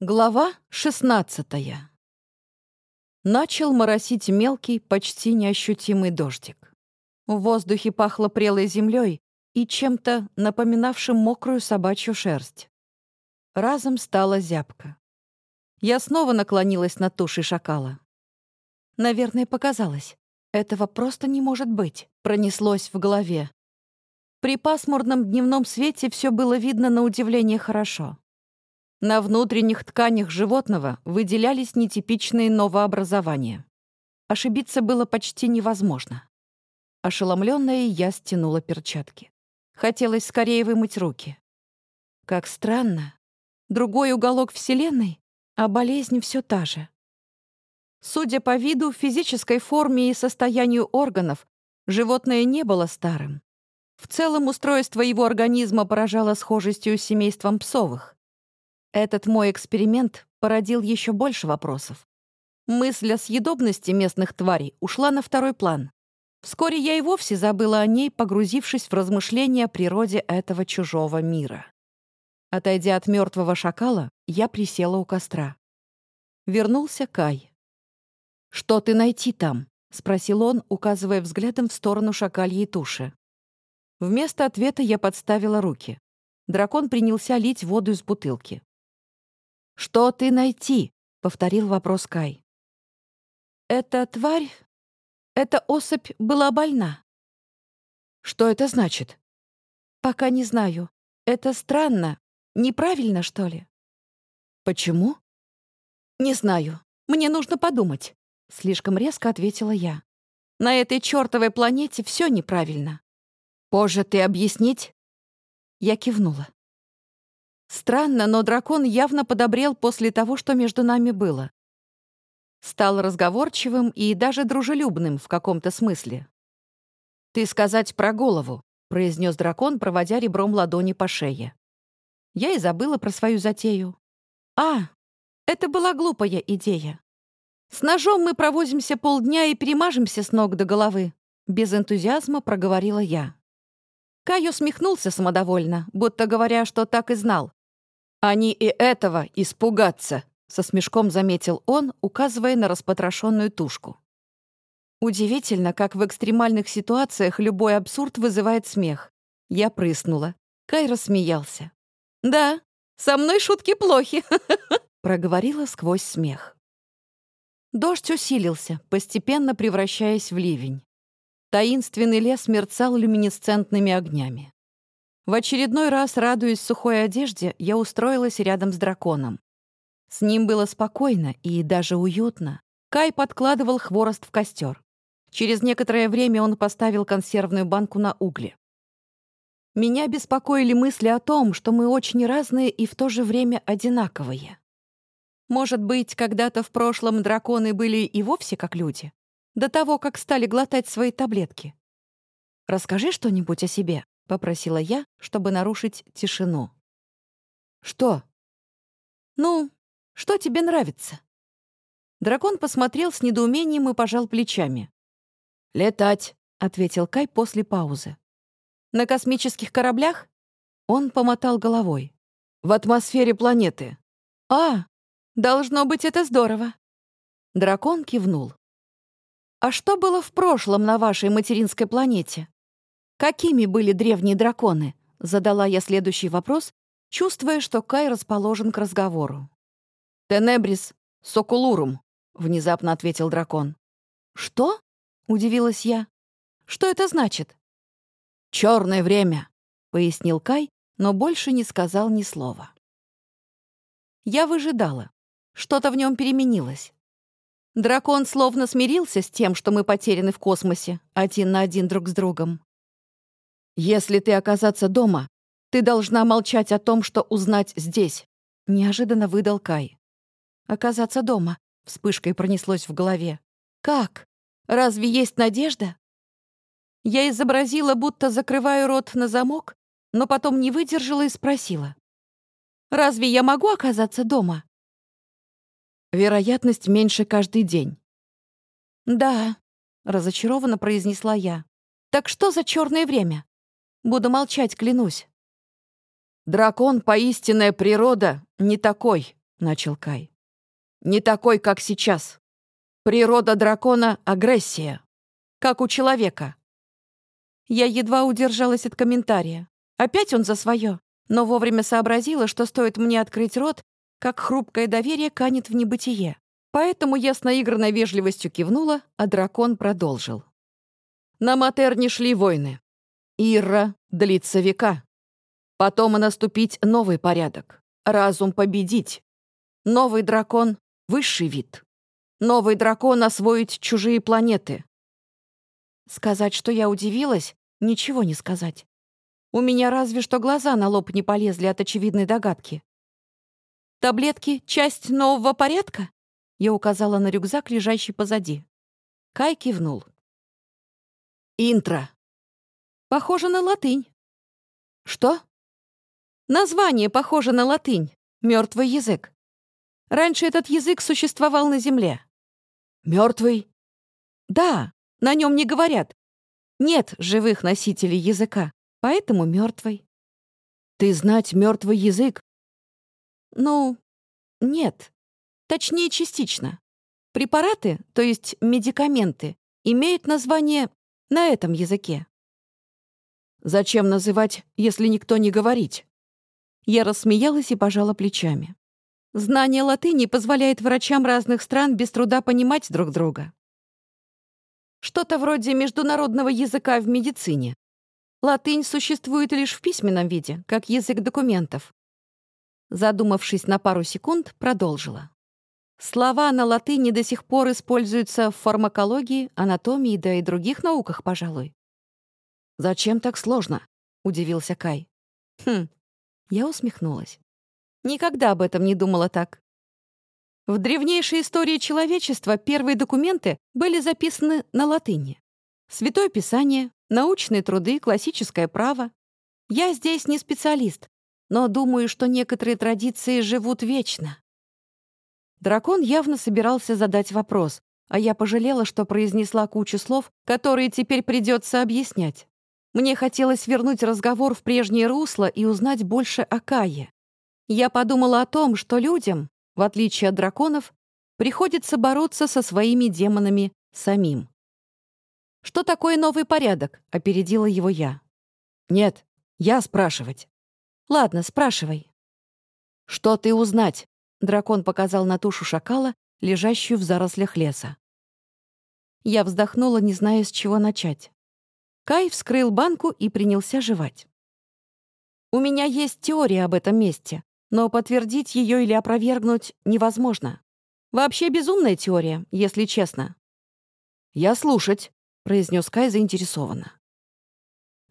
Глава 16 Начал моросить мелкий, почти неощутимый дождик. В воздухе пахло прелой землей и чем-то напоминавшим мокрую собачью шерсть. Разом стала зябка. Я снова наклонилась над тушей шакала. Наверное, показалось. Этого просто не может быть, пронеслось в голове. При пасмурном дневном свете все было видно на удивление хорошо. На внутренних тканях животного выделялись нетипичные новообразования. Ошибиться было почти невозможно. Ошеломленная, я стянула перчатки. Хотелось скорее вымыть руки. Как странно. Другой уголок Вселенной, а болезнь все та же. Судя по виду, физической форме и состоянию органов, животное не было старым. В целом устройство его организма поражало схожестью с семейством псовых. Этот мой эксперимент породил еще больше вопросов. Мысль о съедобности местных тварей ушла на второй план. Вскоре я и вовсе забыла о ней, погрузившись в размышления о природе этого чужого мира. Отойдя от мертвого шакала, я присела у костра. Вернулся Кай. «Что ты найти там?» — спросил он, указывая взглядом в сторону шакальей туши. Вместо ответа я подставила руки. Дракон принялся лить воду из бутылки. «Что ты найти?» — повторил вопрос Кай. «Эта тварь, эта особь была больна». «Что это значит?» «Пока не знаю. Это странно. Неправильно, что ли?» «Почему?» «Не знаю. Мне нужно подумать», — слишком резко ответила я. «На этой чертовой планете все неправильно». «Позже ты объяснить?» Я кивнула. Странно, но дракон явно подобрел после того, что между нами было. Стал разговорчивым и даже дружелюбным в каком-то смысле. «Ты сказать про голову», — произнес дракон, проводя ребром ладони по шее. Я и забыла про свою затею. «А, это была глупая идея. С ножом мы провозимся полдня и перемажемся с ног до головы», — без энтузиазма проговорила я. Кай усмехнулся самодовольно, будто говоря, что так и знал. «Они и этого испугаться», — со смешком заметил он, указывая на распотрошенную тушку. Удивительно, как в экстремальных ситуациях любой абсурд вызывает смех. Я прыснула. Кай рассмеялся. «Да, со мной шутки плохи», — проговорила сквозь смех. Дождь усилился, постепенно превращаясь в ливень. Таинственный лес мерцал люминесцентными огнями. В очередной раз, радуясь сухой одежде, я устроилась рядом с драконом. С ним было спокойно и даже уютно. Кай подкладывал хворост в костер. Через некоторое время он поставил консервную банку на угли. Меня беспокоили мысли о том, что мы очень разные и в то же время одинаковые. Может быть, когда-то в прошлом драконы были и вовсе как люди, до того, как стали глотать свои таблетки. Расскажи что-нибудь о себе. — попросила я, чтобы нарушить тишину. «Что?» «Ну, что тебе нравится?» Дракон посмотрел с недоумением и пожал плечами. «Летать», — ответил Кай после паузы. «На космических кораблях?» Он помотал головой. «В атмосфере планеты». «А, должно быть, это здорово». Дракон кивнул. «А что было в прошлом на вашей материнской планете?» «Какими были древние драконы?» — задала я следующий вопрос, чувствуя, что Кай расположен к разговору. «Тенебрис сокулурум», — внезапно ответил дракон. «Что?» — удивилась я. «Что это значит?» «Чёрное время», — пояснил Кай, но больше не сказал ни слова. Я выжидала. Что-то в нем переменилось. Дракон словно смирился с тем, что мы потеряны в космосе, один на один друг с другом. «Если ты оказаться дома, ты должна молчать о том, что узнать здесь», — неожиданно выдал Кай. «Оказаться дома», — вспышкой пронеслось в голове. «Как? Разве есть надежда?» Я изобразила, будто закрываю рот на замок, но потом не выдержала и спросила. «Разве я могу оказаться дома?» «Вероятность меньше каждый день». «Да», — разочарованно произнесла я. «Так что за черное время?» Буду молчать, клянусь. Дракон, поистинная природа, не такой, — начал Кай. «Не такой, как сейчас. Природа дракона — агрессия. Как у человека». Я едва удержалась от комментария. Опять он за свое, но вовремя сообразила, что стоит мне открыть рот, как хрупкое доверие канет в небытие. Поэтому я с наигранной вежливостью кивнула, а дракон продолжил. На Матерне шли войны. Ира длится века. Потом наступить новый порядок. Разум победить. Новый дракон — высший вид. Новый дракон освоить чужие планеты. Сказать, что я удивилась, ничего не сказать. У меня разве что глаза на лоб не полезли от очевидной догадки. «Таблетки — часть нового порядка?» Я указала на рюкзак, лежащий позади. Кай кивнул. «Интро». «Похоже на латынь». «Что?» «Название похоже на латынь. Мертвый язык. Раньше этот язык существовал на Земле». «Мертвый?» «Да, на нем не говорят. Нет живых носителей языка, поэтому мертвый». «Ты знать мертвый язык?» «Ну, нет. Точнее, частично. Препараты, то есть медикаменты, имеют название на этом языке. Зачем называть, если никто не говорить? Я рассмеялась и пожала плечами. Знание латыни позволяет врачам разных стран без труда понимать друг друга. Что-то вроде международного языка в медицине. Латынь существует лишь в письменном виде, как язык документов. Задумавшись на пару секунд, продолжила. Слова на латыни до сих пор используются в фармакологии, анатомии, да и других науках, пожалуй. «Зачем так сложно?» — удивился Кай. «Хм». Я усмехнулась. Никогда об этом не думала так. В древнейшей истории человечества первые документы были записаны на латыни. Святое Писание, научные труды, классическое право. Я здесь не специалист, но думаю, что некоторые традиции живут вечно. Дракон явно собирался задать вопрос, а я пожалела, что произнесла кучу слов, которые теперь придется объяснять. Мне хотелось вернуть разговор в прежнее русло и узнать больше о Кае. Я подумала о том, что людям, в отличие от драконов, приходится бороться со своими демонами самим. «Что такое новый порядок?» — опередила его я. «Нет, я спрашивать». «Ладно, спрашивай». «Что ты узнать?» Дракон показал на тушу шакала, лежащую в зарослях леса. Я вздохнула, не зная, с чего начать. Кай вскрыл банку и принялся жевать. «У меня есть теория об этом месте, но подтвердить ее или опровергнуть невозможно. Вообще безумная теория, если честно». «Я слушать», — произнес Кай заинтересованно.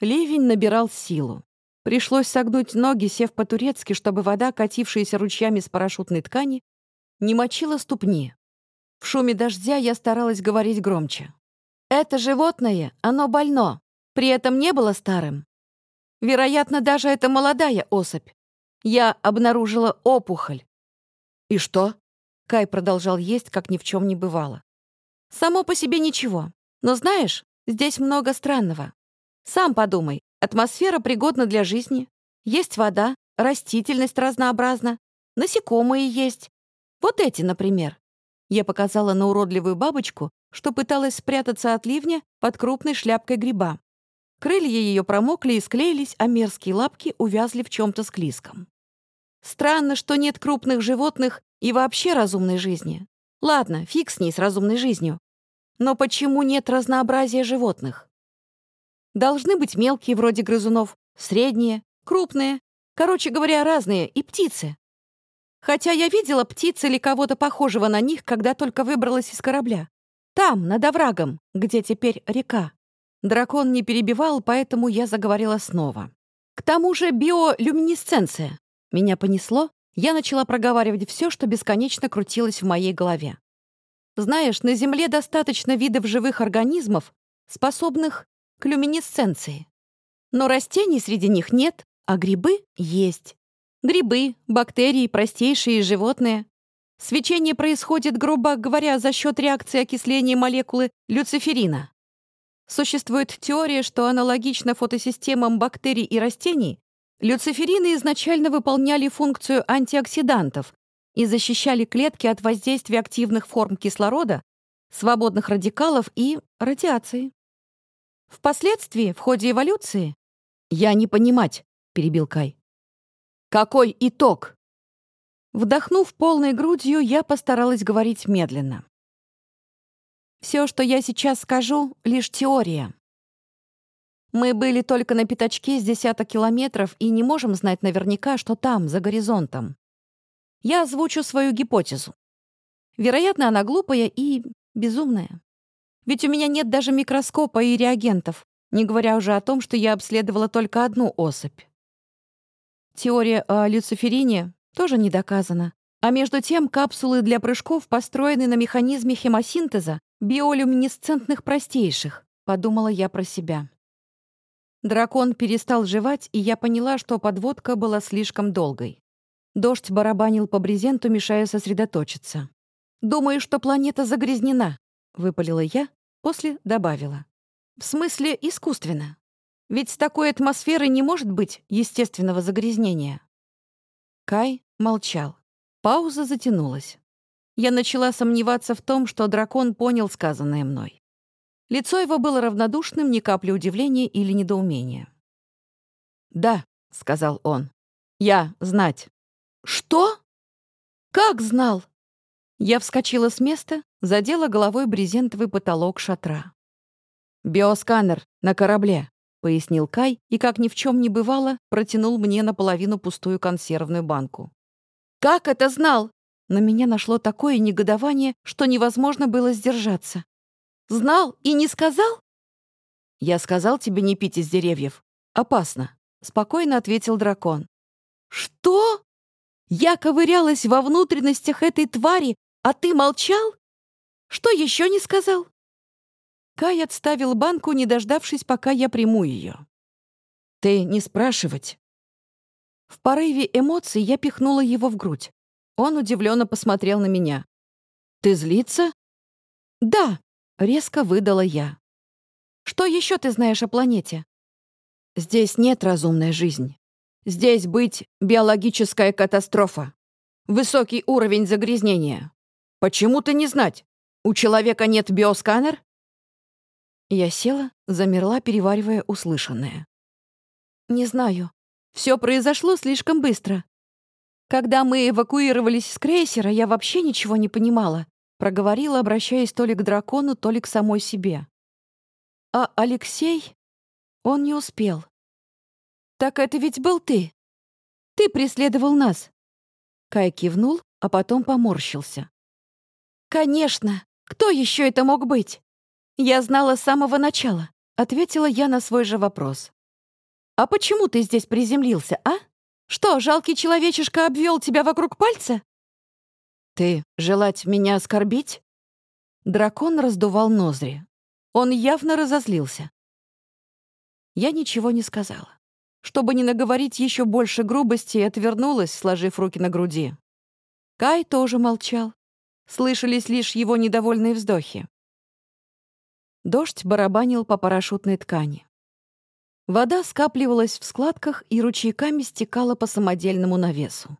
Ливень набирал силу. Пришлось согнуть ноги, сев по-турецки, чтобы вода, катившаяся ручьями с парашютной ткани, не мочила ступни. В шуме дождя я старалась говорить громче. «Это животное, оно больно, при этом не было старым. Вероятно, даже это молодая особь. Я обнаружила опухоль». «И что?» Кай продолжал есть, как ни в чем не бывало. «Само по себе ничего. Но знаешь, здесь много странного. Сам подумай, Атмосфера пригодна для жизни. Есть вода, растительность разнообразна, насекомые есть. Вот эти, например. Я показала на уродливую бабочку, что пыталась спрятаться от ливня под крупной шляпкой гриба. Крылья ее промокли и склеились, а мерзкие лапки увязли в чем-то склизком. Странно, что нет крупных животных и вообще разумной жизни. Ладно, фиг с ней, с разумной жизнью. Но почему нет разнообразия животных? Должны быть мелкие, вроде грызунов, средние, крупные, короче говоря, разные, и птицы. Хотя я видела птиц или кого-то похожего на них, когда только выбралась из корабля. Там, над оврагом, где теперь река. Дракон не перебивал, поэтому я заговорила снова. К тому же биолюминесценция. Меня понесло, я начала проговаривать все, что бесконечно крутилось в моей голове. Знаешь, на Земле достаточно видов живых организмов, способных к люминесценции. Но растений среди них нет, а грибы есть. Грибы, бактерии, простейшие животные. Свечение происходит, грубо говоря, за счет реакции окисления молекулы люциферина. Существует теория, что аналогично фотосистемам бактерий и растений, люциферины изначально выполняли функцию антиоксидантов, и защищали клетки от воздействия активных форм кислорода, свободных радикалов и радиации. Впоследствии, в ходе эволюции... «Я не понимать», — перебил Кай. «Какой итог?» Вдохнув полной грудью, я постаралась говорить медленно. Все, что я сейчас скажу, — лишь теория. Мы были только на пятачке с десяток километров и не можем знать наверняка, что там, за горизонтом. Я озвучу свою гипотезу. Вероятно, она глупая и безумная. Ведь у меня нет даже микроскопа и реагентов, не говоря уже о том, что я обследовала только одну особь. Теория о люциферине тоже не доказана. А между тем капсулы для прыжков построены на механизме хемосинтеза биолюминесцентных простейших, подумала я про себя. Дракон перестал жевать, и я поняла, что подводка была слишком долгой. Дождь барабанил по брезенту, мешая сосредоточиться. «Думаю, что планета загрязнена», — выпалила я, после добавила. «В смысле, искусственно. Ведь с такой атмосферой не может быть естественного загрязнения». Кай молчал. Пауза затянулась. Я начала сомневаться в том, что дракон понял сказанное мной. Лицо его было равнодушным, ни капли удивления или недоумения. «Да», — сказал он, — «я знать». «Что? Как знал?» Я вскочила с места, задела головой брезентовый потолок шатра. «Биосканер на корабле», — пояснил Кай и, как ни в чем не бывало, протянул мне наполовину пустую консервную банку. «Как это знал?» На меня нашло такое негодование, что невозможно было сдержаться. Знал и не сказал?» «Я сказал тебе не пить из деревьев. Опасно», — спокойно ответил дракон. «Что? Я ковырялась во внутренностях этой твари, а ты молчал? Что еще не сказал?» Кай отставил банку, не дождавшись, пока я приму ее. «Ты не спрашивать». В порыве эмоций я пихнула его в грудь. Он удивленно посмотрел на меня. «Ты злиться?» «Да», Резко выдала я. «Что еще ты знаешь о планете?» «Здесь нет разумной жизни. Здесь быть биологическая катастрофа. Высокий уровень загрязнения. Почему ты не знать? У человека нет биосканер?» Я села, замерла, переваривая услышанное. «Не знаю. Все произошло слишком быстро. Когда мы эвакуировались с крейсера, я вообще ничего не понимала проговорила, обращаясь то ли к дракону, то ли к самой себе. А Алексей? Он не успел. «Так это ведь был ты. Ты преследовал нас». Кай кивнул, а потом поморщился. «Конечно! Кто еще это мог быть? Я знала с самого начала», — ответила я на свой же вопрос. «А почему ты здесь приземлился, а? Что, жалкий человечишка обвел тебя вокруг пальца?» «Ты желать меня оскорбить?» Дракон раздувал ноздри. Он явно разозлился. Я ничего не сказала. Чтобы не наговорить еще больше грубости, отвернулась, сложив руки на груди. Кай тоже молчал. Слышались лишь его недовольные вздохи. Дождь барабанил по парашютной ткани. Вода скапливалась в складках и ручейками стекала по самодельному навесу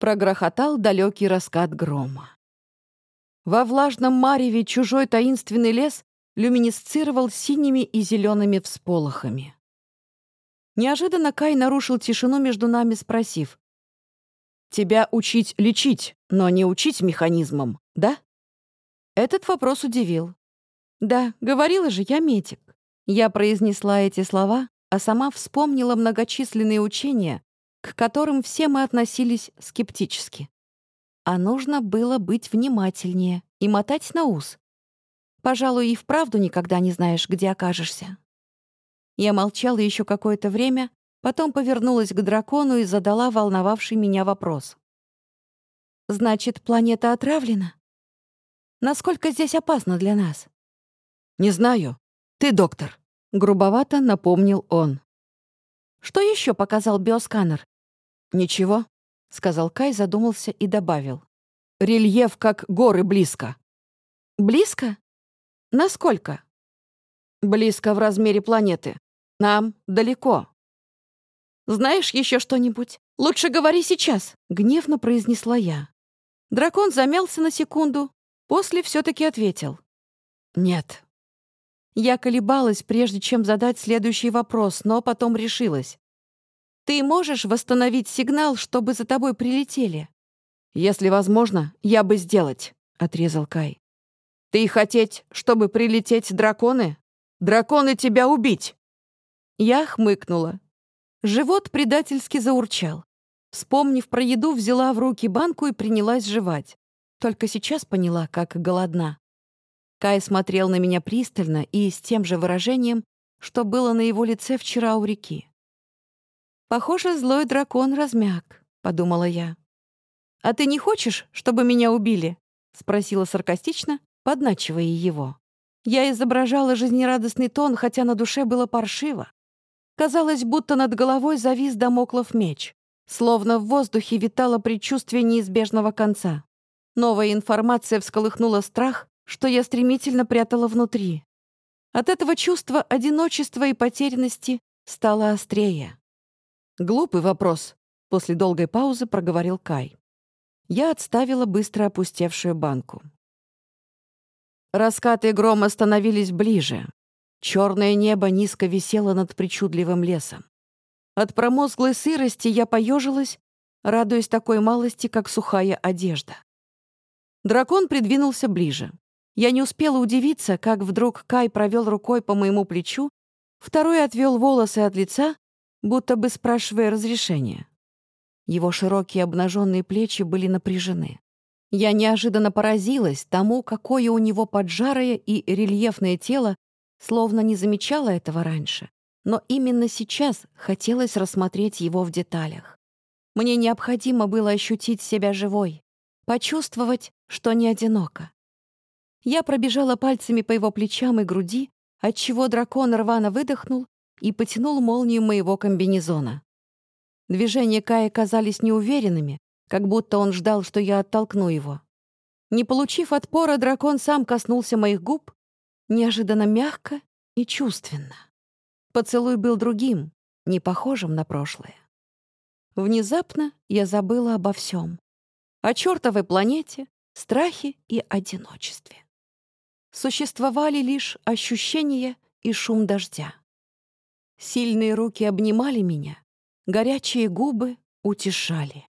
прогрохотал далекий раскат грома. Во влажном мареве чужой таинственный лес люминесцировал синими и зелеными всполохами. Неожиданно Кай нарушил тишину между нами, спросив. «Тебя учить лечить, но не учить механизмам, да?» Этот вопрос удивил. «Да, говорила же, я медик». Я произнесла эти слова, а сама вспомнила многочисленные учения, к которым все мы относились скептически. А нужно было быть внимательнее и мотать на ус. Пожалуй, и вправду никогда не знаешь, где окажешься. Я молчала еще какое-то время, потом повернулась к дракону и задала волновавший меня вопрос. «Значит, планета отравлена? Насколько здесь опасно для нас?» «Не знаю. Ты доктор», — грубовато напомнил он. «Что еще показал биосканер?» «Ничего», — сказал Кай, задумался и добавил. «Рельеф как горы близко». «Близко? Насколько?» «Близко в размере планеты. Нам далеко». Знаешь еще что-нибудь? Лучше говори сейчас!» — гневно произнесла я. Дракон замялся на секунду, после все-таки ответил. «Нет». Я колебалась, прежде чем задать следующий вопрос, но потом решилась. «Ты можешь восстановить сигнал, чтобы за тобой прилетели?» «Если возможно, я бы сделать», — отрезал Кай. «Ты хотеть, чтобы прилететь драконы? Драконы тебя убить!» Я хмыкнула. Живот предательски заурчал. Вспомнив про еду, взяла в руки банку и принялась жевать. Только сейчас поняла, как голодна. Кай смотрел на меня пристально и с тем же выражением, что было на его лице вчера у реки. «Похоже, злой дракон размяк», — подумала я. «А ты не хочешь, чтобы меня убили?» — спросила саркастично, подначивая его. Я изображала жизнерадостный тон, хотя на душе было паршиво. Казалось, будто над головой завис домоклов меч. Словно в воздухе витало предчувствие неизбежного конца. Новая информация всколыхнула страх, что я стремительно прятала внутри. От этого чувства одиночества и потерянности стало острее. «Глупый вопрос», — после долгой паузы проговорил Кай. Я отставила быстро опустевшую банку. Раскаты грома становились ближе. Черное небо низко висело над причудливым лесом. От промозглой сырости я поежилась, радуясь такой малости, как сухая одежда. Дракон придвинулся ближе. Я не успела удивиться, как вдруг Кай провел рукой по моему плечу, второй отвел волосы от лица, будто бы спрашивая разрешения. Его широкие обнаженные плечи были напряжены. Я неожиданно поразилась тому, какое у него поджарое и рельефное тело, словно не замечала этого раньше но именно сейчас хотелось рассмотреть его в деталях. Мне необходимо было ощутить себя живой, почувствовать, что не одиноко. Я пробежала пальцами по его плечам и груди, отчего дракон рвано выдохнул и потянул молнию моего комбинезона. Движения Кая казались неуверенными, как будто он ждал, что я оттолкну его. Не получив отпора, дракон сам коснулся моих губ, неожиданно мягко и чувственно. Поцелуй был другим, не похожим на прошлое. Внезапно я забыла обо всем. О чертовой планете, страхе и одиночестве. Существовали лишь ощущения и шум дождя. Сильные руки обнимали меня, горячие губы утешали.